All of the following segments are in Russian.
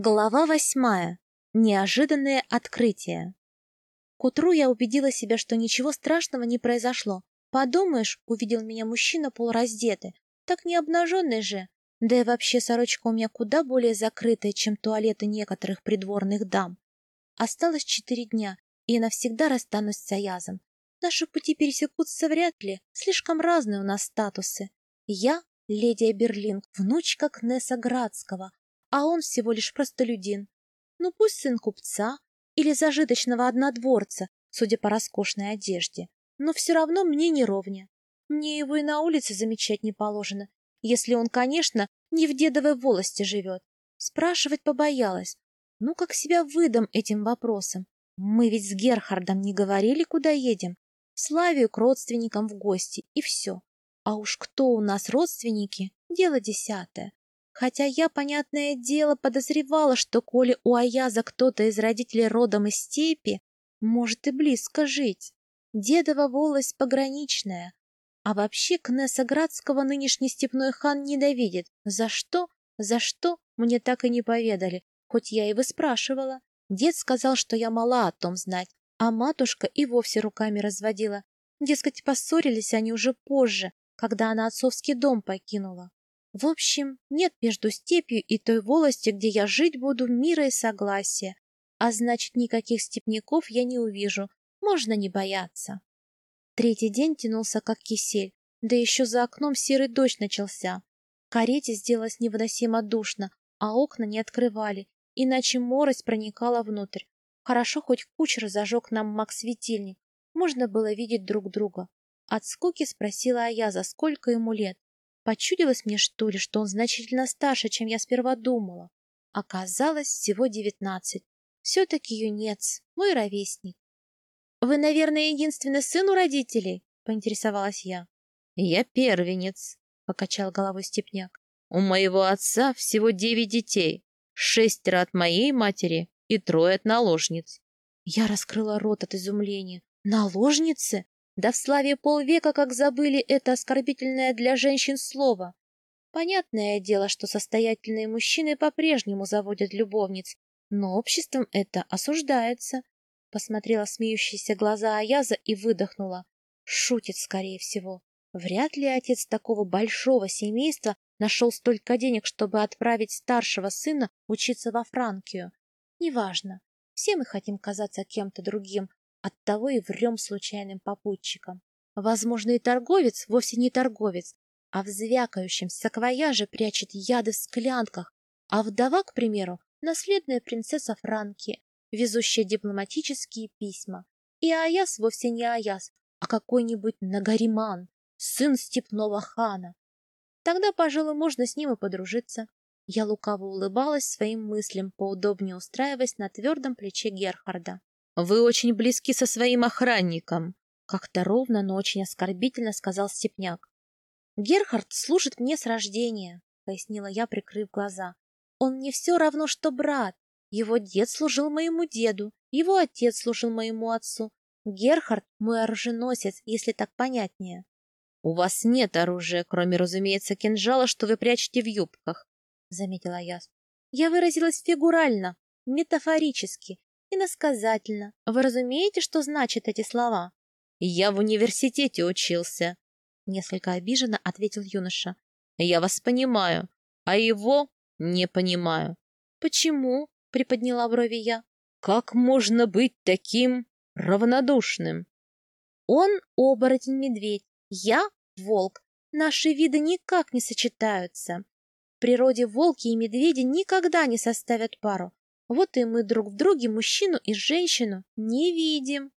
Глава восьмая. Неожиданное открытие. К утру я убедила себя, что ничего страшного не произошло. Подумаешь, увидел меня мужчина полураздетый. Так не обнаженный же. Да и вообще сорочка у меня куда более закрытая, чем туалеты некоторых придворных дам. Осталось четыре дня, и я навсегда расстанусь с Аязом. Наши пути пересекутся вряд ли, слишком разные у нас статусы. Я — леди Берлинг, внучка Кнесса Градского, а он всего лишь простолюдин. Ну пусть сын купца или зажиточного однодворца, судя по роскошной одежде, но все равно мне не ровня. Мне его и на улице замечать не положено, если он, конечно, не в дедовой волости живет. Спрашивать побоялась. Ну, как себя выдам этим вопросом? Мы ведь с Герхардом не говорили, куда едем. В Славию к родственникам в гости, и все. А уж кто у нас родственники, дело десятое. Хотя я, понятное дело, подозревала, что коли у Аяза кто-то из родителей родом из степи, может и близко жить. Дедова волость пограничная. А вообще Кнесса Градского нынешний степной хан ненавидит. За что? За что? Мне так и не поведали, хоть я и выспрашивала. Дед сказал, что я мала о том знать, а матушка и вовсе руками разводила. Дескать, поссорились они уже позже, когда она отцовский дом покинула. В общем, нет между степью и той волостью, где я жить буду, мира и согласия. А значит, никаких степняков я не увижу. Можно не бояться. Третий день тянулся как кисель, да еще за окном серый дождь начался. Карете сделалось невыносимо душно, а окна не открывали, иначе морось проникала внутрь. Хорошо хоть кучер зажег нам маг-светильник. Можно было видеть друг друга. От скуки спросила я, за сколько ему лет. Почудилось мне, что ли, что он значительно старше, чем я сперва думала. Оказалось, всего девятнадцать. Все-таки юнец, мой ровесник. — Вы, наверное, единственный сын у родителей? — поинтересовалась я. — Я первенец, — покачал головой степняк. — У моего отца всего девять детей, шестеро от моей матери и трое от наложниц. Я раскрыла рот от изумления. Наложницы? Да в славе полвека как забыли это оскорбительное для женщин слово. Понятное дело, что состоятельные мужчины по-прежнему заводят любовниц, но обществом это осуждается. Посмотрела смеющиеся глаза Аяза и выдохнула. Шутит, скорее всего. Вряд ли отец такого большого семейства нашел столько денег, чтобы отправить старшего сына учиться во Франкию. Неважно. Все мы хотим казаться кем-то другим, Оттого и врем случайным попутчикам. Возможно, и торговец вовсе не торговец, а в звякающем саквояже прячет яды в склянках, а вдова, к примеру, наследная принцесса Франки, везущая дипломатические письма. И Аяс вовсе не Аяс, а какой-нибудь Нагариман, сын степного хана. Тогда, пожалуй, можно с ним и подружиться. Я лукаво улыбалась своим мыслям, поудобнее устраиваясь на твердом плече Герхарда. Вы очень близки со своим охранником, как-то ровно, но очень оскорбительно сказал Степняк. Герхард служит мне с рождения, пояснила я, прикрыв глаза. Он мне все равно, что брат. Его дед служил моему деду, его отец служил моему отцу. Герхард — мой оруженосец, если так понятнее. — У вас нет оружия, кроме, разумеется, кинжала, что вы прячете в юбках, — заметила я. Я выразилась фигурально, метафорически, иносказательно. Вы разумеете, что значат эти слова? Я в университете учился, несколько обиженно ответил юноша. Я вас понимаю, а его не понимаю. Почему? приподняла брови я. Как можно быть таким равнодушным? Он оборотень-медведь, я волк. Наши виды никак не сочетаются. В природе волки и медведи никогда не составят пару. Вот и мы друг в друге мужчину и женщину не видим.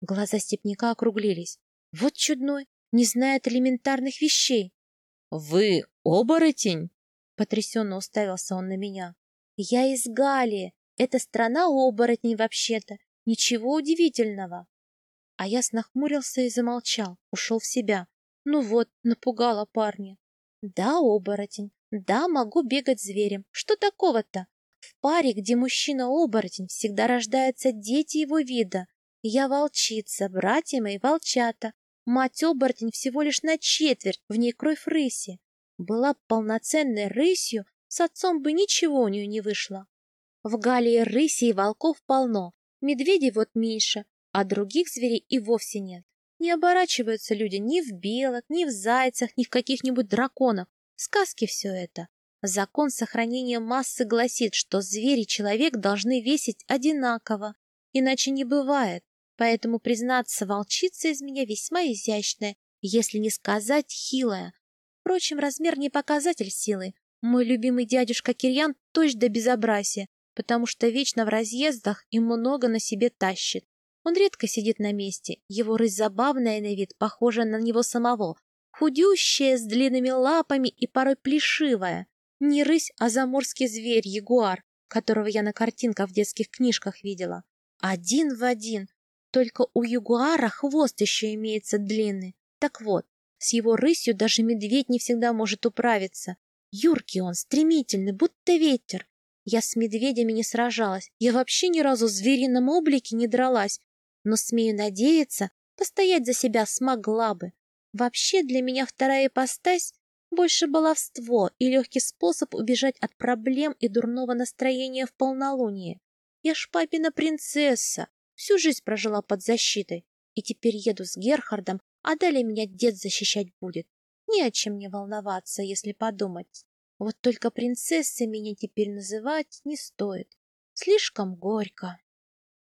Глаза степняка округлились. Вот чудной, не знает элементарных вещей. — Вы оборотень? — потрясенно уставился он на меня. — Я из Галии. Это страна оборотней вообще-то. Ничего удивительного. А я нахмурился и замолчал, ушел в себя. Ну вот, напугала парня. Да, оборотень. Да, могу бегать зверем. Что такого-то? В паре, где мужчина-оборотень, всегда рождаются дети его вида. Я волчица, братья мои волчата. Мать-оборотень всего лишь на четверть, в ней кровь рыси. Была полноценной рысью, с отцом бы ничего у нее не вышло. В Галии рыси и волков полно, медведей вот меньше, а других зверей и вовсе нет. Не оборачиваются люди ни в белок, ни в зайцах, ни в каких-нибудь драконах. Сказки все это. Закон сохранения массы гласит, что зверь и человек должны весить одинаково, иначе не бывает. Поэтому, признаться, волчица из меня весьма изящная, если не сказать хилая. Впрочем, размер не показатель силы. Мой любимый дядюшка Кирьян точно до безобразия, потому что вечно в разъездах и много на себе тащит. Он редко сидит на месте, его рысь забавная на вид, похожа на него самого, худющая, с длинными лапами и порой плешивая. Не рысь, а заморский зверь, ягуар, которого я на картинках в детских книжках видела. Один в один, только у ягуара хвост еще имеется длинный. Так вот, с его рысью даже медведь не всегда может управиться. Юркий он, стремительный, будто ветер. Я с медведями не сражалась, я вообще ни разу в зверином облике не дралась, но, смею надеяться, постоять за себя смогла бы. Вообще для меня вторая ипостась больше баловство и легкий способ убежать от проблем и дурного настроения в полнолуние. Я ж папина принцесса, всю жизнь прожила под защитой, и теперь еду с Герхардом, а далее меня дед защищать будет. Не о чем мне волноваться, если подумать. Вот только принцессой меня теперь называть не стоит. Слишком горько.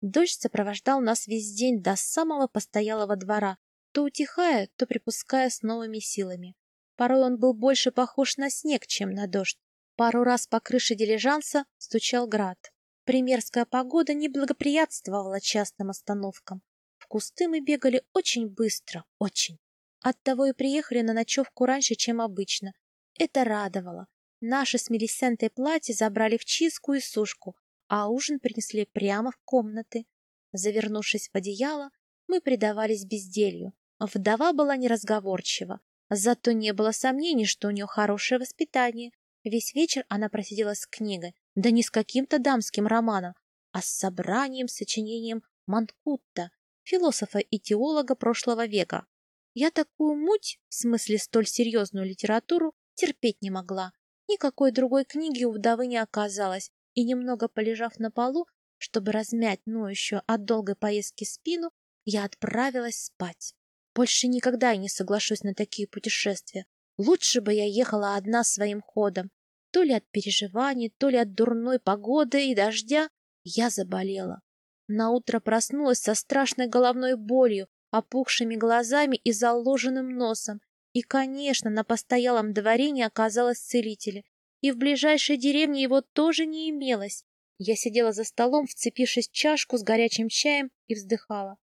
Дождь сопровождал нас весь день до самого постоялого двора, то утихая, то припуская с новыми силами. Порой он был больше похож на снег, чем на дождь. Пару раз по крыше дилижанса стучал град. Примерская погода не благоприятствовала частным остановкам. В кусты мы бегали очень быстро, очень. Оттого и приехали на ночевку раньше, чем обычно. Это радовало. Наши с Мелисентой платья забрали в чистку и сушку, а ужин принесли прямо в комнаты. Завернувшись в одеяло, мы предавались безделью. Вдова была неразговорчива, зато не было сомнений, что у нее хорошее воспитание. Весь вечер она просидела с книгой, да не с каким-то дамским романом, а с собранием, сочинением Манкутта, философа и теолога прошлого века. Я такую муть, в смысле столь серьезную литературу, терпеть не могла. Никакой другой книги у вдовы не оказалось, и немного полежав на полу, чтобы размять ноющую от долгой поездки спину, я отправилась спать. Больше никогда не соглашусь на такие путешествия. Лучше бы я ехала одна своим ходом. То ли от переживаний, то ли от дурной погоды и дождя я заболела. Наутро проснулась со страшной головной болью, опухшими глазами и заложенным носом. И, конечно, на постоялом дворе не оказалось целителя и в ближайшей деревне его тоже не имелось. Я сидела за столом, вцепившись в чашку с горячим чаем и вздыхала. —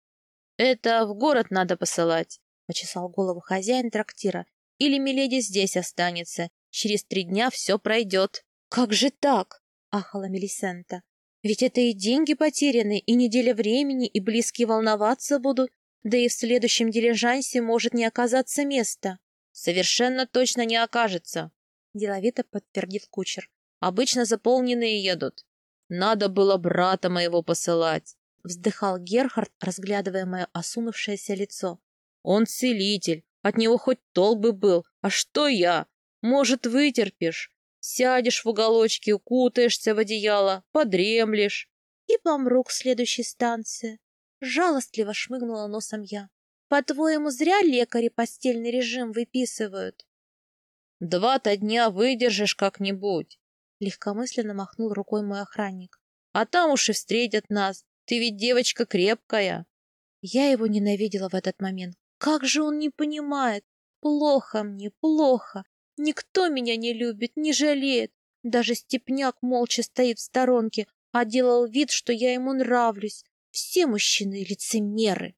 Это в город надо посылать, — почесал голову хозяин трактира. — Или Миледи здесь останется. Через три дня все пройдет. — Как же так? — ахала Мелисента. — Ведь это и деньги потеряны, и неделя времени, и близкие волноваться будут. Да и в следующем дилижансе может не оказаться места. — Совершенно точно не окажется, — деловито подтвердил кучер. «Обычно заполненные едут. Надо было брата моего посылать», — вздыхал Герхард, разглядывая мое осунувшееся лицо. «Он целитель, от него хоть толк бы был. А что я? Может, вытерпишь? Сядешь в уголочке, укутаешься в одеяло, подремлешь». «И помру к следующей станции», — жалостливо шмыгнула носом я. «По-твоему, зря лекари постельный режим выписывают?» Два-то дня выдержишь как-нибудь. Легкомысленно махнул рукой мой охранник. А там уж и встретят нас. Ты ведь девочка крепкая. Я его ненавидела в этот момент. Как же он не понимает? Плохо мне, плохо. Никто меня не любит, не жалеет. Даже степняк молча стоит в сторонке, а делал вид, что я ему нравлюсь. Все мужчины лицемеры.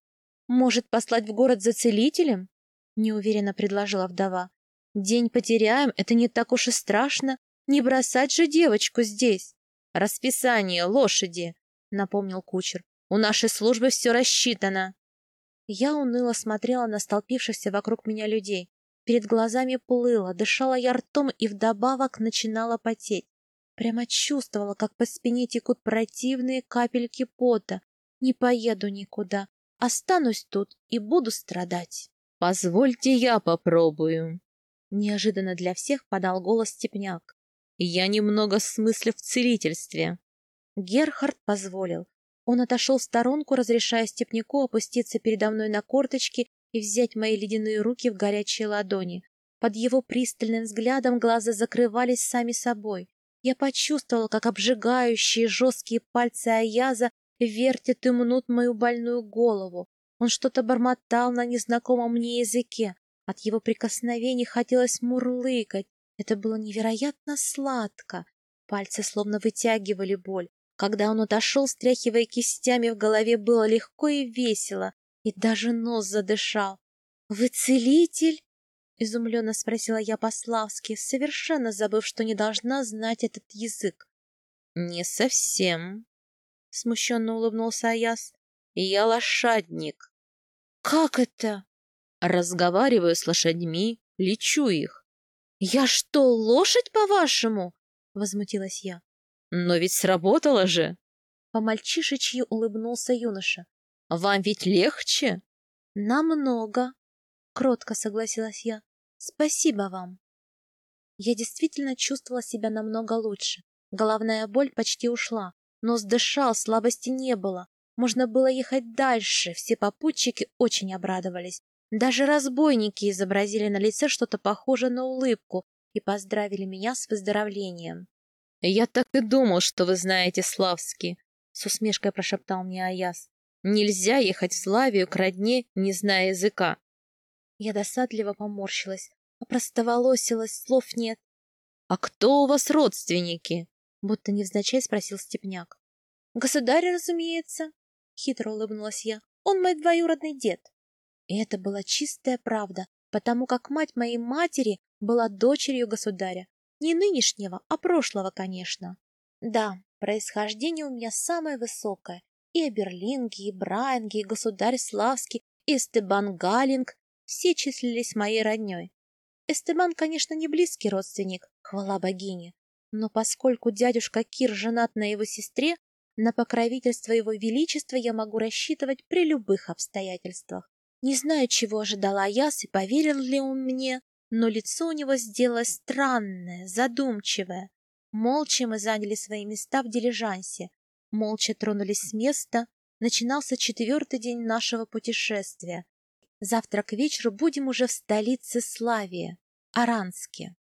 Может, послать в город за целителем? Неуверенно предложила вдова. День потеряем, это не так уж и страшно. Не бросать же девочку здесь. Расписание лошади, напомнил кучер. У нашей службы все рассчитано. Я уныло смотрела на столпившихся вокруг меня людей. Перед глазами плыло, дышала я ртом и вдобавок начинала потеть. Прямо чувствовала, как по спине текут противные капельки пота. Не поеду никуда. Останусь тут и буду страдать. «Позвольте я попробую», Неожиданно для всех подал голос Степняк. «Я немного смыслю в целительстве». Герхард позволил. Он отошел в сторонку, разрешая степняку опуститься передо мной на корточки и взять мои ледяные руки в горячие ладони. Под его пристальным взглядом глаза закрывались сами собой. Я почувствовала, как обжигающие жесткие пальцы Аяза вертят и мнут мою больную голову. Он что-то бормотал на незнакомом мне языке. От его прикосновений хотелось мурлыкать. Это было невероятно сладко. Пальцы словно вытягивали боль. Когда он отошел, стряхивая кистями, в голове было легко и весело, и даже нос задышал. — Вы целитель? — изумленно спросила я по-славски, совершенно забыв, что не должна знать этот язык. — Не совсем, — смущенно улыбнулся Аяс. — Я лошадник. — Как это? — Разговариваю с лошадьми, лечу их. — Я что, лошадь, по-вашему? — возмутилась я. Но ведь сработало же. По-мальчишечьи улыбнулся юноша. Вам ведь легче? Намного. Кротко согласилась я. Спасибо вам. Я действительно чувствовала себя намного лучше. Головная боль почти ушла. Нос дышал, слабости не было. Можно было ехать дальше. Все попутчики очень обрадовались. Даже разбойники изобразили на лице что-то похожее на улыбку и поздравили меня с выздоровлением. «Я так и думал, что вы знаете славский», — с усмешкой прошептал мне Аяс. «Нельзя ехать в Славию к родне, не зная языка». Я досадливо поморщилась, опростоволосилась, слов нет. «А кто у вас родственники?» — будто невзначай спросил Степняк. «Государь, разумеется», — хитро улыбнулась я. «Он мой двоюродный дед». И это была чистая правда, потому как мать моей матери была дочерью государя, не нынешнего, а прошлого, конечно. Да, происхождение у меня самое высокое. И Эберлинги, и Брайанги, и Государь Славский, и Эстебан Галинг все числились моей родней. Эстебан, конечно, не близкий родственник, хвала богине, но поскольку дядюшка Кир женат на его сестре, на покровительство его величества я могу рассчитывать при любых обстоятельствах. Не знаю, чего ожидала Аяс и поверил ли он мне, но лицо у него сделалось странное, задумчивое. Молча мы заняли свои места в дилижансе, молча тронулись с места. Начинался четвертый день нашего путешествия. Завтра к вечеру будем уже в столице Славии, Аранске.